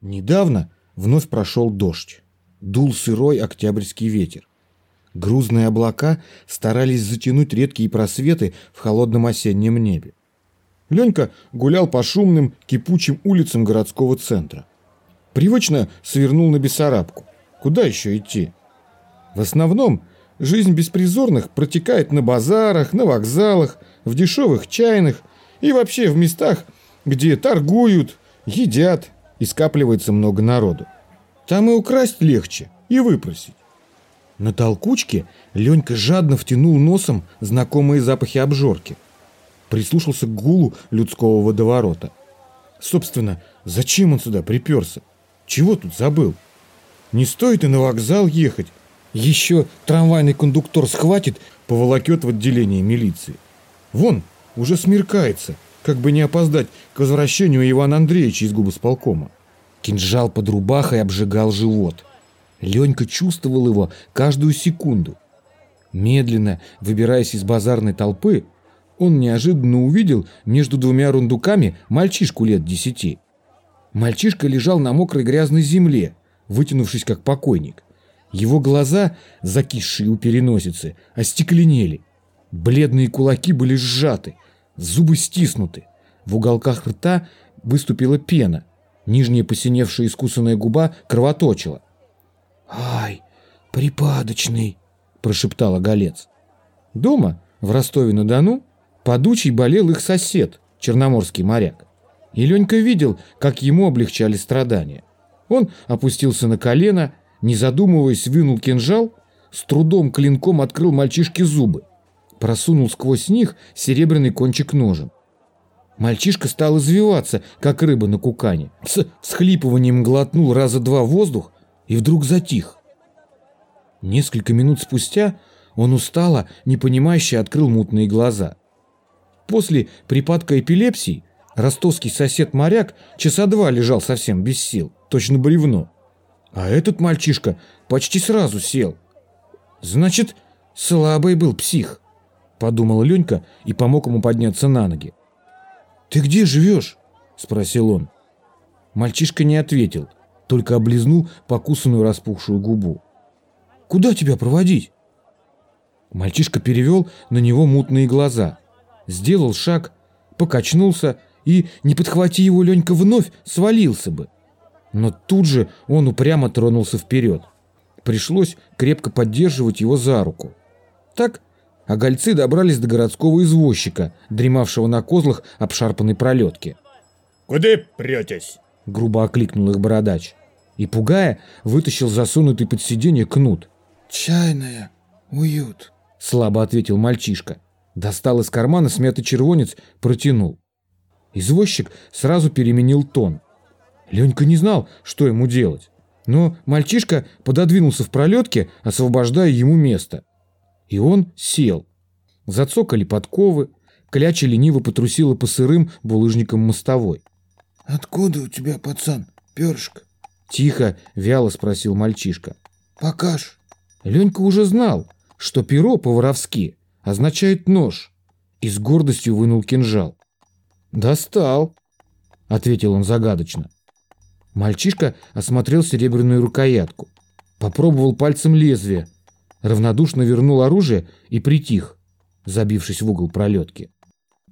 Недавно вновь прошел дождь. Дул сырой октябрьский ветер. Грузные облака старались затянуть редкие просветы в холодном осеннем небе. Ленька гулял по шумным, кипучим улицам городского центра. Привычно свернул на Бессарабку. Куда еще идти? В основном жизнь беспризорных протекает на базарах, на вокзалах, в дешевых чайных и вообще в местах, где торгуют, едят и скапливается много народу. Там и украсть легче, и выпросить. На толкучке Ленька жадно втянул носом знакомые запахи обжорки. Прислушался к гулу людского водоворота. Собственно, зачем он сюда приперся? Чего тут забыл? Не стоит и на вокзал ехать. Еще трамвайный кондуктор схватит, поволокет в отделение милиции. Вон, уже смеркается, как бы не опоздать к возвращению Ивана Андреевича из губосполкома. Кинжал под рубахой обжигал живот. Ленька чувствовал его каждую секунду. Медленно, выбираясь из базарной толпы, он неожиданно увидел между двумя рундуками мальчишку лет десяти. Мальчишка лежал на мокрой грязной земле, вытянувшись как покойник. Его глаза, закисшие у переносицы, остекленели. Бледные кулаки были сжаты, зубы стиснуты. В уголках рта выступила пена. Нижняя посиневшая искусанная губа кровоточила. «Ай, припадочный!» – прошептала Голец. Дома, в Ростове-на-Дону, подучий болел их сосед, черноморский моряк. И Ленька видел, как ему облегчали страдания. Он опустился на колено, не задумываясь, вынул кинжал, с трудом клинком открыл мальчишке зубы, просунул сквозь них серебряный кончик ножен. Мальчишка стал извиваться, как рыба на кукане. С всхлипыванием глотнул раза два воздух и вдруг затих. Несколько минут спустя он устало, непонимающе открыл мутные глаза. После припадка эпилепсии ростовский сосед-моряк часа два лежал совсем без сил, точно бревно. А этот мальчишка почти сразу сел. Значит, слабый был псих, подумал Ленька и помог ему подняться на ноги. «Ты где живешь?» – спросил он. Мальчишка не ответил, только облизнул покусанную распухшую губу. «Куда тебя проводить?» Мальчишка перевел на него мутные глаза, сделал шаг, покачнулся и, не подхвати его Ленька вновь, свалился бы. Но тут же он упрямо тронулся вперед. Пришлось крепко поддерживать его за руку. Так а гольцы добрались до городского извозчика, дремавшего на козлах обшарпанной пролетки. «Куда претесь?» — грубо окликнул их бородач. И, пугая, вытащил засунутый под сиденье кнут. «Чайная, уют», — слабо ответил мальчишка. Достал из кармана смятый червонец, протянул. Извозчик сразу переменил тон. Ленька не знал, что ему делать. Но мальчишка пододвинулся в пролетке, освобождая ему место. И он сел. Зацокали подковы, кляча лениво потрусила по сырым булыжникам мостовой. «Откуда у тебя, пацан, перышко?» Тихо, вяло спросил мальчишка. «Покаж». Ленька уже знал, что перо по-воровски означает нож, и с гордостью вынул кинжал. «Достал», — ответил он загадочно. Мальчишка осмотрел серебряную рукоятку, попробовал пальцем лезвие, равнодушно вернул оружие и притих, забившись в угол пролетки.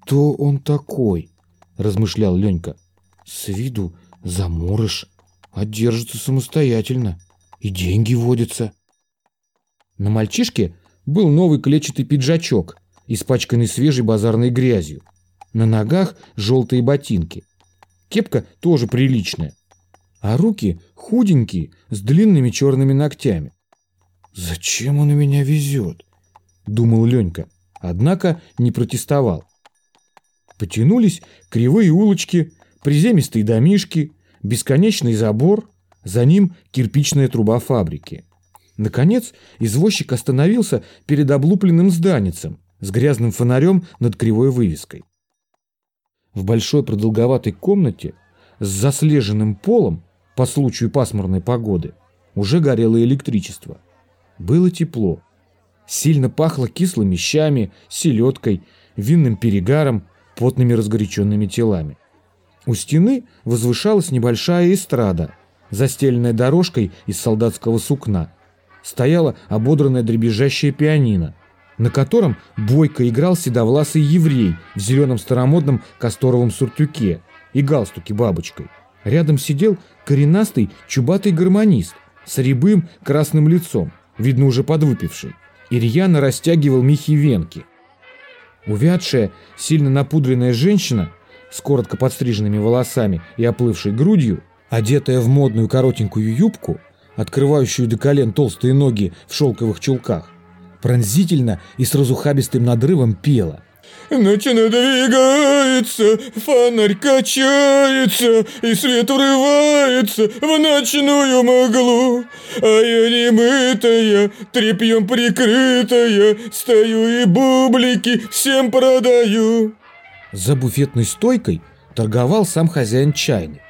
«Кто он такой?» – размышлял Ленька. «С виду заморыш, а держится самостоятельно, и деньги водятся». На мальчишке был новый клетчатый пиджачок, испачканный свежей базарной грязью. На ногах желтые ботинки. Кепка тоже приличная. А руки худенькие, с длинными черными ногтями. «Зачем он меня везет?» – думал Ленька, однако не протестовал. Потянулись кривые улочки, приземистые домишки, бесконечный забор, за ним кирпичная труба фабрики. Наконец, извозчик остановился перед облупленным зданицем с грязным фонарем над кривой вывеской. В большой продолговатой комнате с заслеженным полом по случаю пасмурной погоды уже горело электричество – было тепло. Сильно пахло кислыми щами, селедкой, винным перегаром, потными разгоряченными телами. У стены возвышалась небольшая эстрада, застеленная дорожкой из солдатского сукна. Стояла ободранная дребезжащая пианино, на котором бойко играл седовласый еврей в зеленом старомодном касторовом суртюке и галстуке бабочкой. Рядом сидел коренастый чубатый гармонист с рябым красным лицом, видно уже подвыпивший, и растягивал мехи венки. Увядшая, сильно напудренная женщина с коротко подстриженными волосами и оплывшей грудью, одетая в модную коротенькую юбку, открывающую до колен толстые ноги в шелковых чулках, пронзительно и с разухабистым надрывом пела. Ночь надвигается, фонарь качается, И свет врывается в ночную мглу. А я немытая, тряпьем прикрытая, Стою и бублики всем продаю. За буфетной стойкой торговал сам хозяин чайни.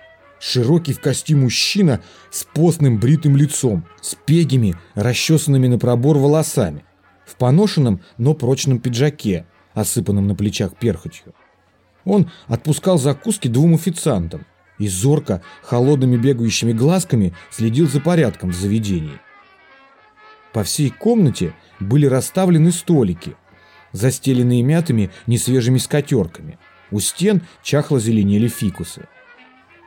Широкий в кости мужчина с постным бритым лицом, с пегими, расчесанными на пробор волосами, в поношенном, но прочном пиджаке, осыпанном на плечах перхотью. Он отпускал закуски двум официантам и зорко, холодными бегающими глазками следил за порядком в заведении. По всей комнате были расставлены столики, застеленные мятыми несвежими скатерками. У стен чахло зеленели фикусы.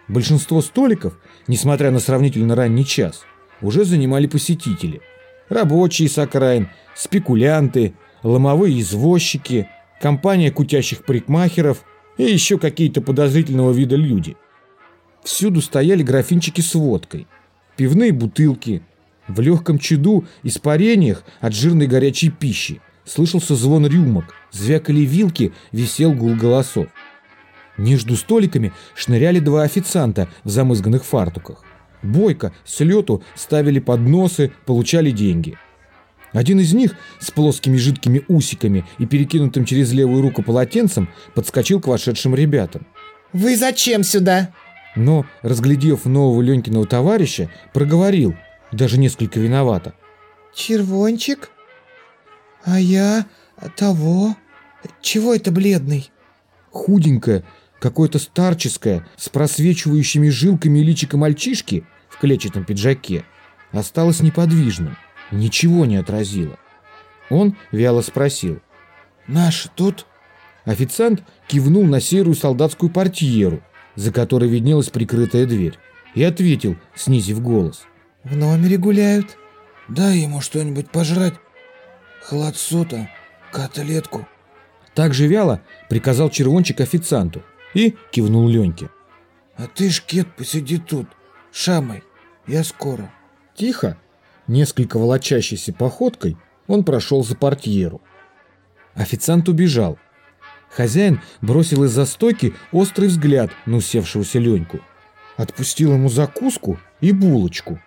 Большинство столиков, несмотря на сравнительно ранний час, уже занимали посетители. Рабочие с окраин, спекулянты, ломовые извозчики, компания кутящих парикмахеров и еще какие-то подозрительного вида люди. Всюду стояли графинчики с водкой, пивные бутылки. В легком чаду, испарениях от жирной горячей пищи слышался звон рюмок, звякали вилки, висел гул голосов. Между столиками шныряли два официанта в замызганных фартуках. Бойко, с лету ставили подносы, получали деньги. Один из них с плоскими жидкими усиками и перекинутым через левую руку полотенцем подскочил к вошедшим ребятам. «Вы зачем сюда?» Но, разглядев нового Ленькиного товарища, проговорил, даже несколько виновато. Червончик? А я того? Чего это бледный? Худенькое, какое-то старческое, с просвечивающими жилками личико мальчишки в клетчатом пиджаке, осталось неподвижным, ничего не отразило. Он вяло спросил. Наши тут? Официант кивнул на серую солдатскую портьеру, за которой виднелась прикрытая дверь, и ответил, снизив голос. В номере гуляют. Дай ему что-нибудь пожрать. Холодцу там, котлетку. Так же вяло приказал червончик официанту и кивнул Леньке. А ты, Шкет, посиди тут. Шамой. Я скоро. Тихо, несколько волочащейся походкой, он прошел за портьеру. Официант убежал. Хозяин бросил из-за стойки острый взгляд на усевшегося Леньку. Отпустил ему закуску и булочку.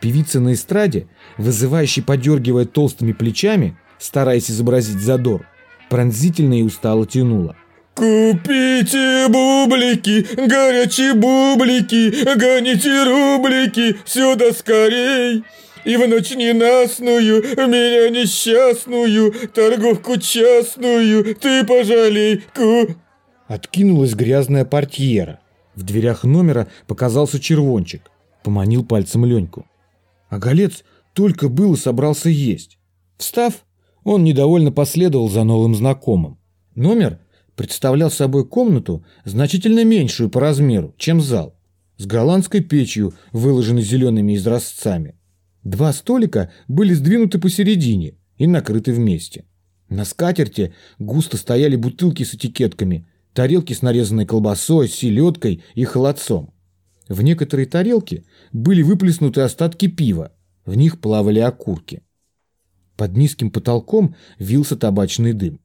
Певица на эстраде, вызывающе подергивая толстыми плечами, стараясь изобразить задор, пронзительно и устало тянула. Купите бублики, горячие бублики, гоните рублики сюда скорей. И в ночь ненастную, меня несчастную, торговку частную, ты пожалей, ку... Откинулась грязная портьера. В дверях номера показался червончик. Поманил пальцем Леньку. А голец только был и собрался есть. Встав, он недовольно последовал за новым знакомым. Номер представлял собой комнату, значительно меньшую по размеру, чем зал, с голландской печью, выложенной зелеными изразцами. Два столика были сдвинуты посередине и накрыты вместе. На скатерти густо стояли бутылки с этикетками, тарелки с нарезанной колбасой, селедкой и холодцом. В некоторые тарелки были выплеснуты остатки пива, в них плавали окурки. Под низким потолком вился табачный дым.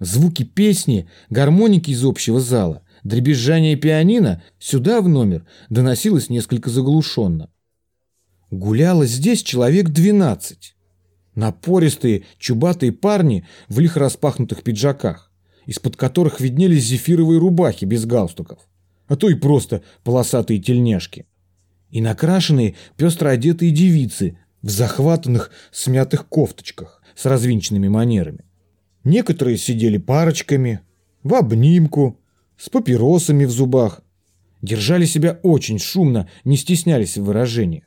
Звуки песни, гармоники из общего зала, дребезжание пианино сюда в номер доносилось несколько заглушенно. Гуляло здесь человек двенадцать. Напористые, чубатые парни в лихо распахнутых пиджаках, из-под которых виднелись зефировые рубахи без галстуков, а то и просто полосатые тельняшки. И накрашенные, пестро одетые девицы в захватанных, смятых кофточках с развинченными манерами. Некоторые сидели парочками, в обнимку, с папиросами в зубах, Держали себя очень шумно, не стеснялись в выражениях.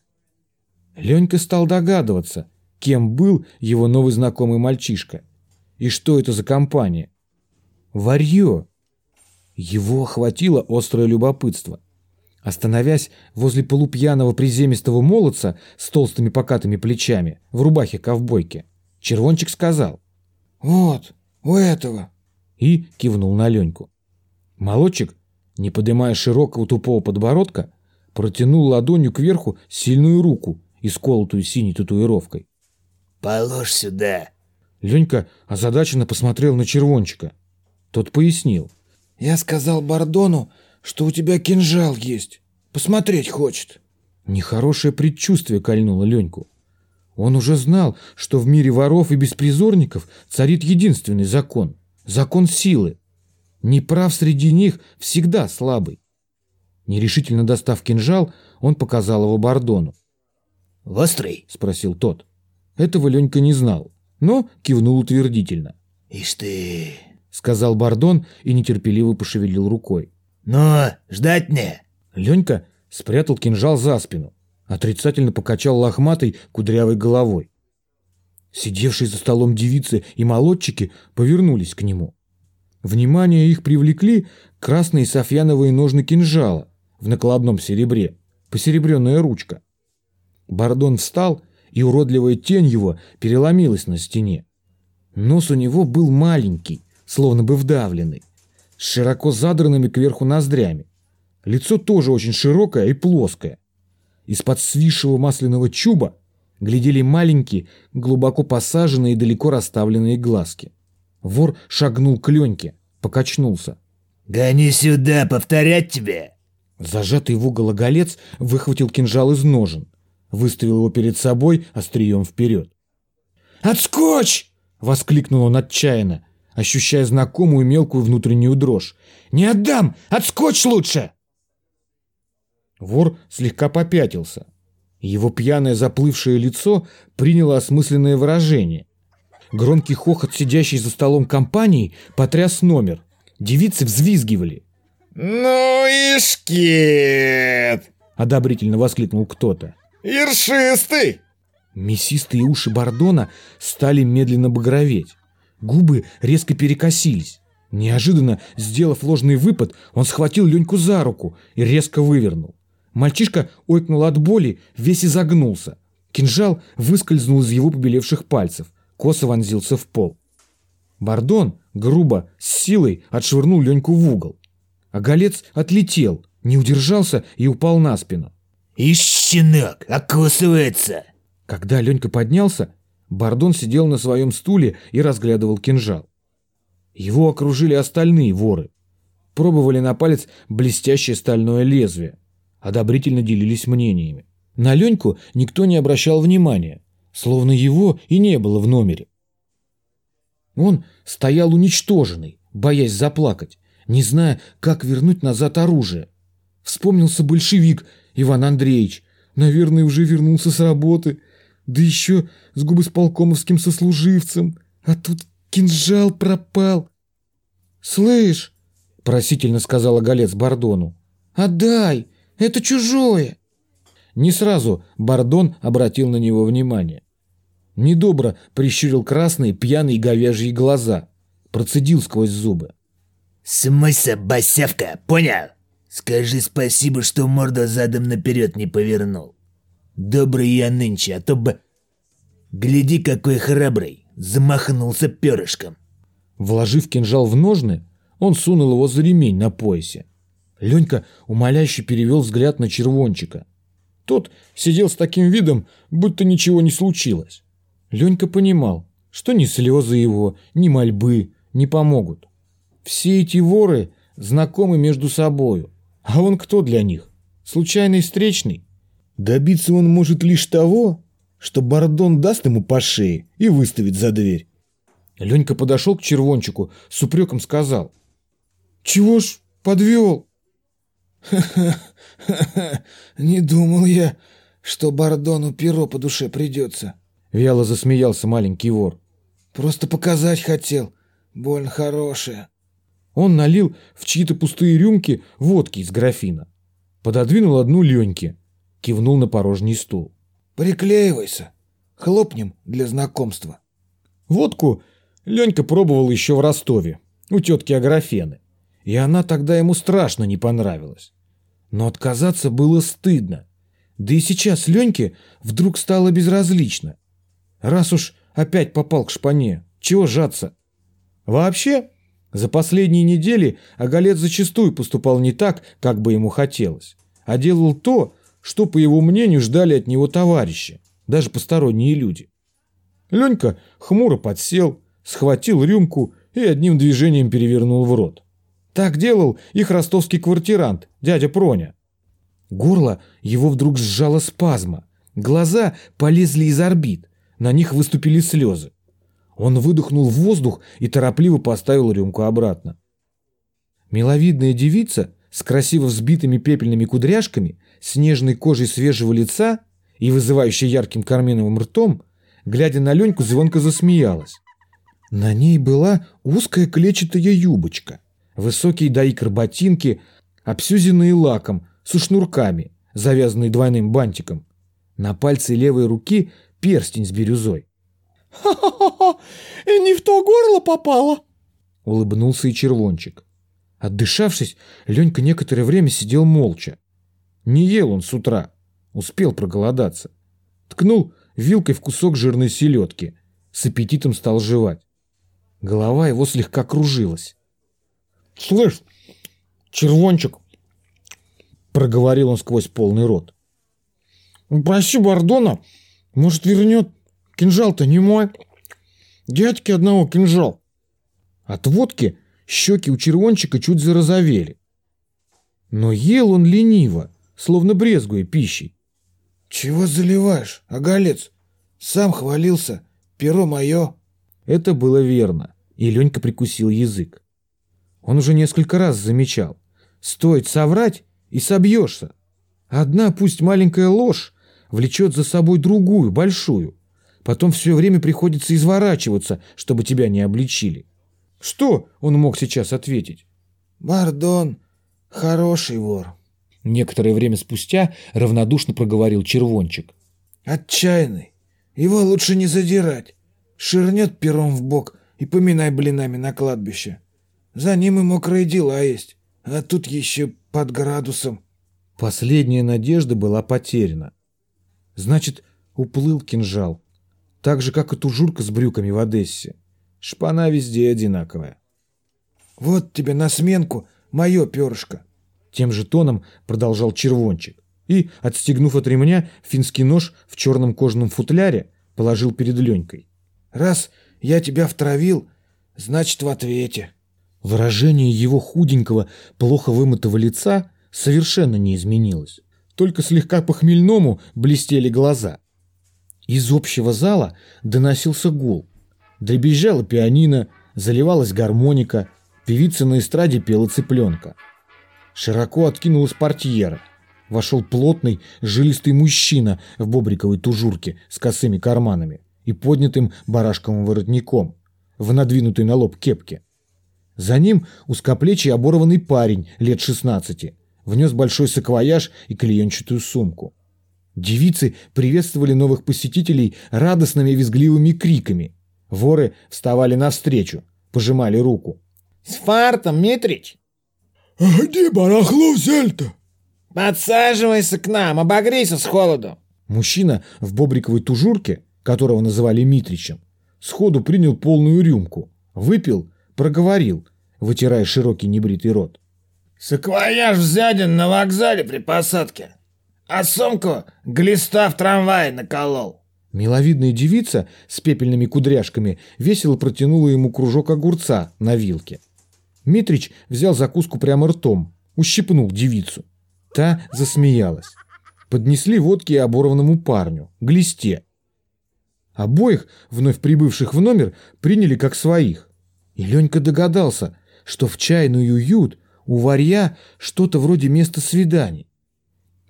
Ленька стал догадываться, кем был его новый знакомый мальчишка. И что это за компания? Варье. Его охватило острое любопытство. Остановясь возле полупьяного приземистого молодца с толстыми покатыми плечами в рубахе ковбойки, червончик сказал «Вот, у этого». И кивнул на Леньку. Молодчик, не поднимая широкого тупого подбородка, протянул ладонью кверху сильную руку, исколотую синей татуировкой. «Положь сюда!» Ленька озадаченно посмотрел на червончика. Тот пояснил. «Я сказал Бардону, что у тебя кинжал есть. Посмотреть хочет». Нехорошее предчувствие кольнуло Леньку. Он уже знал, что в мире воров и беспризорников царит единственный закон – закон силы. Неправ среди них всегда слабый. Нерешительно достав кинжал, он показал его Бардону. «Острый?» – спросил тот. Этого Ленька не знал, но кивнул утвердительно. «Ишь ты!» — сказал Бардон и нетерпеливо пошевелил рукой. «Ну, ждать мне!» Ленька спрятал кинжал за спину, отрицательно покачал лохматой кудрявой головой. Сидевшие за столом девицы и молодчики повернулись к нему. Внимание их привлекли красные софьяновые ножны кинжала в накладном серебре, посеребренная ручка. Бардон встал, и уродливая тень его переломилась на стене. Нос у него был маленький, словно бы вдавленный, с широко задранными кверху ноздрями. Лицо тоже очень широкое и плоское. Из-под свисшего масляного чуба глядели маленькие, глубоко посаженные и далеко расставленные глазки. Вор шагнул к Леньке, покачнулся. «Гони сюда, повторять тебе!» Зажатый в угол оголец выхватил кинжал из ножен, выставил его перед собой острием вперед. «Отскочь!» — воскликнул он отчаянно, ощущая знакомую мелкую внутреннюю дрожь. «Не отдам! Отскочь лучше!» Вор слегка попятился. Его пьяное заплывшее лицо приняло осмысленное выражение. Громкий хохот, сидящий за столом компании, потряс номер. Девицы взвизгивали. «Ну и шкет!» — одобрительно воскликнул кто-то. «Ершистый!» Мясистые уши Бордона стали медленно багроветь. Губы резко перекосились. Неожиданно, сделав ложный выпад, он схватил Леньку за руку и резко вывернул. Мальчишка ойкнул от боли, весь изогнулся. Кинжал выскользнул из его побелевших пальцев, косо вонзился в пол. Бардон грубо, с силой отшвырнул Леньку в угол. А голец отлетел, не удержался и упал на спину. «Ишь, щенок, окусывается!» Когда Ленька поднялся, Бардон сидел на своем стуле и разглядывал кинжал. Его окружили остальные воры. Пробовали на палец блестящее стальное лезвие. Одобрительно делились мнениями. На Леньку никто не обращал внимания, словно его и не было в номере. Он стоял уничтоженный, боясь заплакать, не зная, как вернуть назад оружие. Вспомнился большевик Иван Андреевич. Наверное, уже вернулся с работы. Да еще с губосполкомовским сослуживцем. А тут кинжал пропал. «Слышь!» — просительно сказала Голец Бардону. «Отдай! Это чужое!» Не сразу Бардон обратил на него внимание. Недобро прищурил красные пьяные говяжьи глаза. Процедил сквозь зубы. «Смысл, босявка, понял? Скажи спасибо, что морду задом наперед не повернул. Добрый я нынче, а то бы... Гляди, какой храбрый, замахнулся перышком». Вложив кинжал в ножны, он сунул его за ремень на поясе. Ленька умоляюще перевел взгляд на червончика. Тот сидел с таким видом, будто ничего не случилось. Ленька понимал, что ни слезы его, ни мольбы не помогут. Все эти воры знакомы между собою. А он кто для них? Случайный встречный? Добиться он может лишь того, что Бардон даст ему по шее и выставит за дверь. Ленька подошел к червончику, с упреком сказал. «Чего ж подвел?» «Ха-ха-ха, не думал я, что Бардону перо по душе придется». Вяло засмеялся маленький вор. «Просто показать хотел. Больно хорошее». Он налил в чьи-то пустые рюмки водки из графина. Пододвинул одну Леньке, кивнул на порожний стул. Приклеивайся. Хлопнем для знакомства. Водку Ленька пробовал еще в Ростове, у тетки Аграфены. И она тогда ему страшно не понравилась. Но отказаться было стыдно. Да и сейчас Леньке вдруг стало безразлично. Раз уж опять попал к шпане, чего жаться? Вообще, за последние недели Оголец зачастую поступал не так, как бы ему хотелось, а делал то, что, по его мнению, ждали от него товарищи, даже посторонние люди. Ленька хмуро подсел, схватил рюмку и одним движением перевернул в рот. Так делал их ростовский квартирант, дядя Проня. Горло его вдруг сжало спазма, глаза полезли из орбит, на них выступили слезы. Он выдохнул в воздух и торопливо поставил рюмку обратно. Миловидная девица с красиво взбитыми пепельными кудряшками, с нежной кожей свежего лица и вызывающей ярким карминовым ртом, глядя на Леньку, звонко засмеялась. На ней была узкая клетчатая юбочка, высокие до икр ботинки, обсюзенные лаком, со шнурками, завязанные двойным бантиком. На пальце левой руки перстень с бирюзой. «Ха-ха-ха! Не в то горло попало!» Улыбнулся и червончик. Отдышавшись, Ленька некоторое время сидел молча. Не ел он с утра, успел проголодаться. Ткнул вилкой в кусок жирной селедки, с аппетитом стал жевать. Голова его слегка кружилась. «Слышь, червончик!» Проговорил он сквозь полный рот. «Проси Бардона, может, вернет. Кинжал-то не мой. Дядьки одного кинжал». От водки щеки у червончика чуть зарозовели. Но ел он лениво, словно брезгуя пищей. Чего заливаешь, оголец? Сам хвалился. Перо мое. Это было верно, и Ленька прикусил язык. Он уже несколько раз замечал. Стоит соврать, и собьешься. Одна, пусть маленькая ложь, влечет за собой другую, большую. Потом все время приходится изворачиваться, чтобы тебя не обличили. Что он мог сейчас ответить? Бардон, хороший вор. Некоторое время спустя равнодушно проговорил червончик. Отчаянный. Его лучше не задирать. Ширнет пером в бок и поминай блинами на кладбище. За ним и мокрые дела есть. А тут еще под градусом. Последняя надежда была потеряна. Значит, уплыл кинжал. Так же, как и тужурка с брюками в Одессе. Шпана везде одинаковая. Вот тебе на сменку мое перышко. Тем же тоном продолжал червончик. И, отстегнув от ремня, финский нож в черном кожаном футляре положил перед Ленькой. Раз я тебя втравил, значит в ответе. Выражение его худенького, плохо вымытого лица совершенно не изменилось. Только слегка по-хмельному блестели глаза. Из общего зала доносился гул. Дребезжала пианино, заливалась гармоника, певица на эстраде пела цыпленка. Широко откинулась портьера. Вошел плотный, жилистый мужчина в бобриковой тужурке с косыми карманами и поднятым барашковым воротником в надвинутой на лоб кепке. За ним узкоплечий оборванный парень лет 16 внес большой саквояж и клеенчатую сумку. Девицы приветствовали новых посетителей радостными визгливыми криками. Воры вставали навстречу, пожимали руку. «С фартом, Митрич!» «А где барахло взяли-то?» «Подсаживайся к нам, обогрейся с холоду!» Мужчина в бобриковой тужурке, которого называли Митричем, сходу принял полную рюмку, выпил проговорил, вытирая широкий небритый рот. «Саквояж взяден на вокзале при посадке, а сумку глиста в трамвае наколол». Миловидная девица с пепельными кудряшками весело протянула ему кружок огурца на вилке. Митрич взял закуску прямо ртом, ущипнул девицу. Та засмеялась. Поднесли водки оборванному парню, глисте. Обоих, вновь прибывших в номер, приняли как своих. И Ленька догадался, что в чайный уют у варья что-то вроде места свиданий.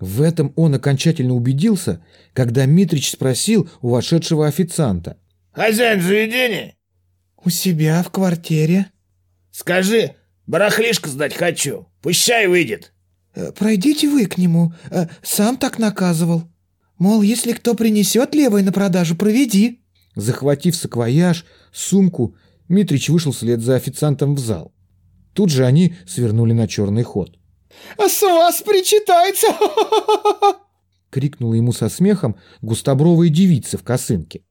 В этом он окончательно убедился, когда Митрич спросил у вошедшего официанта. «Хозяин заведения?» «У себя в квартире». «Скажи, барахлишко сдать хочу, пусть чай выйдет». Э, «Пройдите вы к нему, э, сам так наказывал. Мол, если кто принесет левой на продажу, проведи». Захватив саквояж, сумку, Митрич вышел вслед за официантом в зал. Тут же они свернули на черный ход. «А с вас причитается!» крикнула ему со смехом густобровая девица в косынке.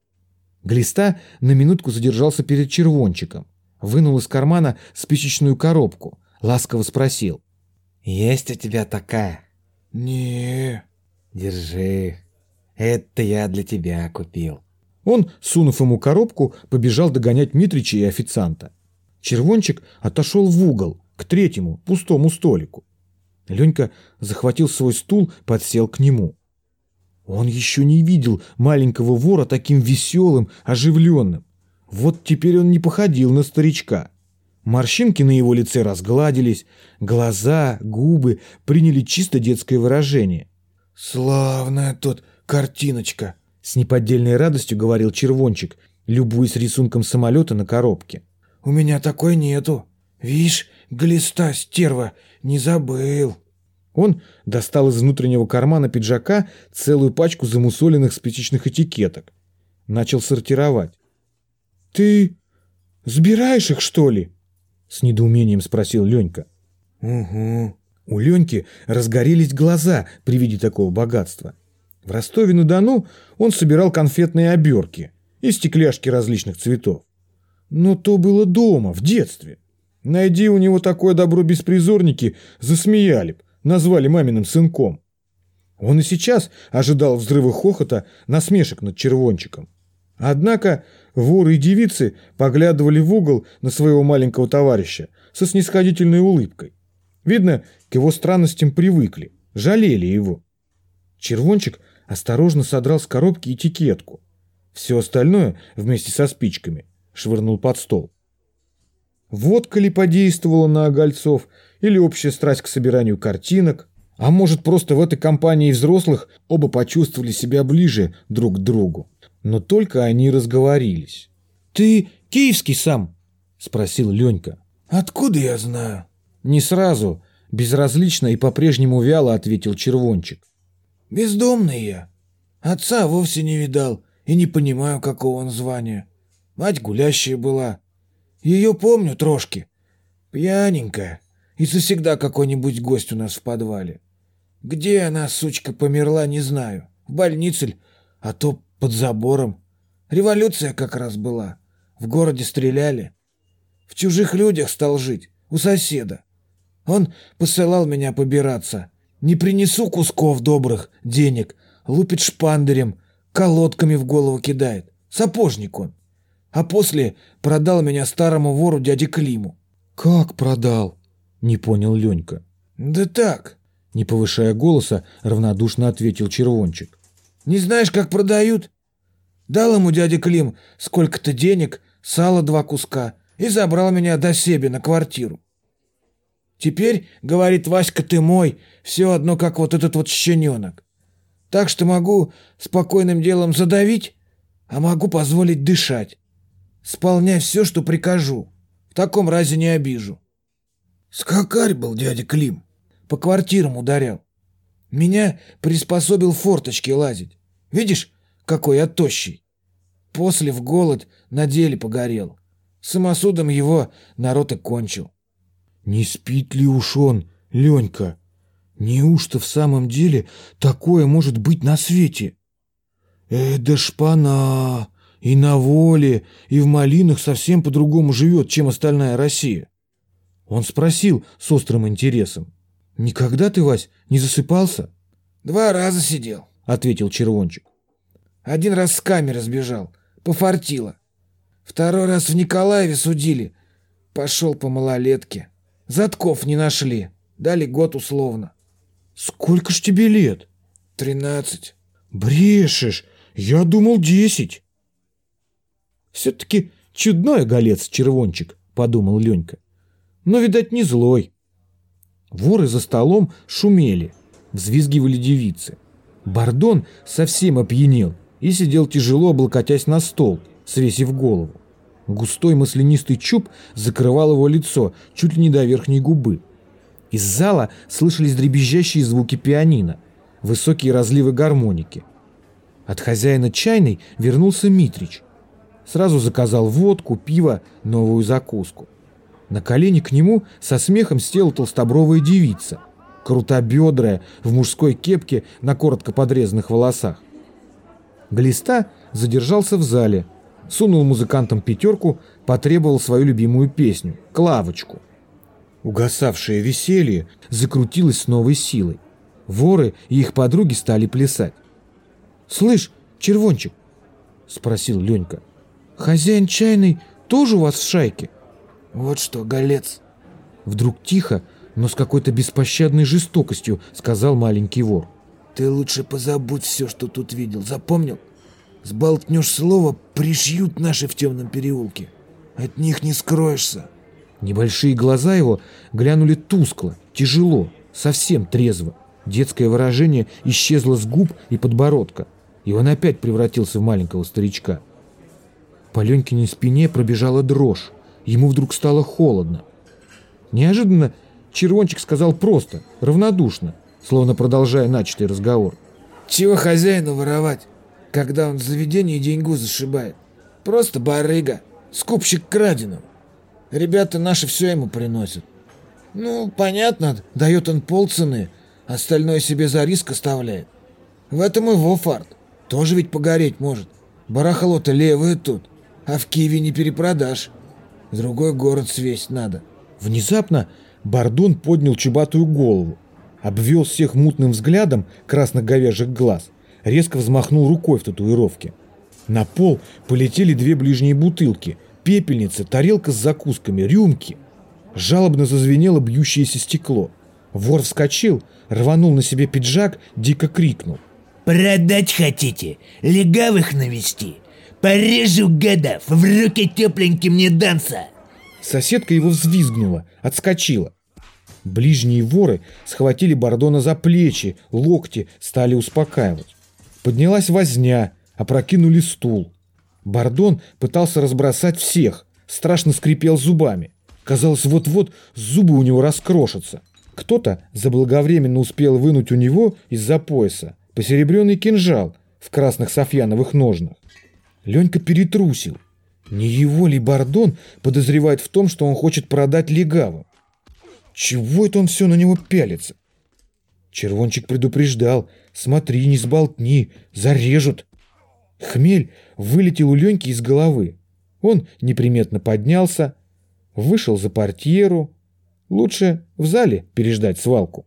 Глиста на минутку задержался перед червончиком, вынул из кармана спичечную коробку, ласково спросил. «Есть у тебя такая?» не «Держи. Это я для тебя купил». Он, сунув ему коробку, побежал догонять Митрича и официанта. Червончик отошел в угол, к третьему, пустому столику. Ленька захватил свой стул, подсел к нему. Он еще не видел маленького вора таким веселым, оживленным. Вот теперь он не походил на старичка. Морщинки на его лице разгладились, глаза, губы приняли чисто детское выражение. «Славная тут картиночка!» С неподдельной радостью говорил червончик, любуясь рисунком самолета на коробке. «У меня такой нету. Вишь, глиста, стерва, не забыл». Он достал из внутреннего кармана пиджака целую пачку замусоленных спичечных этикеток. Начал сортировать. «Ты сбираешь их, что ли?» С недоумением спросил Ленька. «Угу». У Леньки разгорелись глаза при виде такого богатства. В Ростове-на-Дону он собирал конфетные оберки и стекляшки различных цветов. Но то было дома, в детстве. Найди у него такое добро беспризорники, засмеяли б, назвали маминым сынком. Он и сейчас ожидал взрыва хохота, насмешек над червончиком. Однако воры и девицы поглядывали в угол на своего маленького товарища со снисходительной улыбкой. Видно, к его странностям привыкли, жалели его. Червончик осторожно содрал с коробки этикетку. Все остальное, вместе со спичками, швырнул под стол. Водка ли подействовала на огольцов, или общая страсть к собиранию картинок, а может просто в этой компании взрослых оба почувствовали себя ближе друг к другу. Но только они разговорились. «Ты киевский сам?» – спросил Ленька. «Откуда я знаю?» Не сразу, безразлично и по-прежнему вяло ответил Червончик. «Бездомный я. Отца вовсе не видал и не понимаю, какого он звания. Мать гулящая была. Ее помню трошки. Пьяненькая. И завсегда какой-нибудь гость у нас в подвале. Где она, сучка, померла, не знаю. В больнице ли, а то под забором. Революция как раз была. В городе стреляли. В чужих людях стал жить, у соседа. Он посылал меня побираться. Не принесу кусков добрых, денег. Лупит шпандерем, колодками в голову кидает. Сапожник он. А после продал меня старому вору дяде Климу. «Как продал?» — не понял Ленька. «Да так», — не повышая голоса, равнодушно ответил Червончик. «Не знаешь, как продают?» Дал ему дядя Клим сколько-то денег, сало два куска и забрал меня до себе на квартиру. Теперь, говорит Васька, ты мой, все одно, как вот этот вот щененок. Так что могу спокойным делом задавить, а могу позволить дышать. Сполняй все, что прикажу. В таком разе не обижу. Скакарь был дядя Клим. По квартирам ударял. Меня приспособил форточки лазить. Видишь, какой я тощий. После в голод на деле погорел. Самосудом его народ и кончил. Не спит ли уж он, Ленька? Неужто в самом деле такое может быть на свете? Э, да шпана! И на воле, и в малинах совсем по-другому живет, чем остальная Россия. Он спросил с острым интересом. «Никогда ты, Вась, не засыпался?» «Два раза сидел», — ответил Червончик. «Один раз с камеры сбежал, пофартило. Второй раз в Николаеве судили. Пошел по малолетке. Затков не нашли. Дали год условно». «Сколько ж тебе лет?» «Тринадцать». «Брешешь! Я думал, десять!» «Все-таки чудной голец-червончик», — подумал Ленька но, видать, не злой. Воры за столом шумели, взвизгивали девицы. Бардон совсем опьянел и сидел тяжело, облокотясь на стол, свесив голову. Густой маслянистый чуб закрывал его лицо чуть ли не до верхней губы. Из зала слышались дребезжащие звуки пианино, высокие разливы гармоники. От хозяина чайной вернулся Митрич. Сразу заказал водку, пиво, новую закуску. На колени к нему со смехом села толстобровая девица, крутобедрая, в мужской кепке на коротко подрезанных волосах. Глиста задержался в зале, сунул музыкантам пятерку, потребовал свою любимую песню — «Клавочку». Угасавшее веселье закрутилось с новой силой. Воры и их подруги стали плясать. «Слышь, червончик?» — спросил Ленька. «Хозяин чайный тоже у вас в шайке?» Вот что, голец. Вдруг тихо, но с какой-то беспощадной жестокостью сказал маленький вор. Ты лучше позабудь все, что тут видел. Запомнил? Сболтнешь слово, пришьют наши в темном переулке. От них не скроешься. Небольшие глаза его глянули тускло, тяжело, совсем трезво. Детское выражение исчезло с губ и подбородка, и он опять превратился в маленького старичка. По Ленькиной спине пробежала дрожь. Ему вдруг стало холодно. Неожиданно Червончик сказал просто, равнодушно, словно продолжая начатый разговор. Чего хозяину воровать, когда он в заведении деньгу зашибает? Просто барыга, скупщик краденого. Ребята наши все ему приносят. Ну, понятно, дает он полцены, остальное себе за риск оставляет. В этом его фарт. Тоже ведь погореть может. Барахло-то левое тут, а в Киеве не перепродашь. Другой город свесть надо. Внезапно Бардон поднял чубатую голову, обвел всех мутным взглядом красных говяжьих глаз, резко взмахнул рукой в татуировке. На пол полетели две ближние бутылки, пепельница, тарелка с закусками, рюмки. Жалобно зазвенело бьющееся стекло. Вор вскочил, рванул на себе пиджак, дико крикнул. «Продать хотите? Легавых навести? Порежу гадов, в руки тепленьким не дамся!» Соседка его взвизгнула, отскочила. Ближние воры схватили Бордона за плечи, локти, стали успокаивать. Поднялась возня, опрокинули стул. Бордон пытался разбросать всех, страшно скрипел зубами. Казалось, вот-вот зубы у него раскрошатся. Кто-то заблаговременно успел вынуть у него из-за пояса посеребренный кинжал в красных софьяновых ножнах. Ленька перетрусил. Не его ли Бардон подозревает в том, что он хочет продать легавым? Чего это он все на него пялится? Червончик предупреждал. Смотри, не сболтни, зарежут. Хмель вылетел у Леньки из головы. Он неприметно поднялся, вышел за портьеру. Лучше в зале переждать свалку.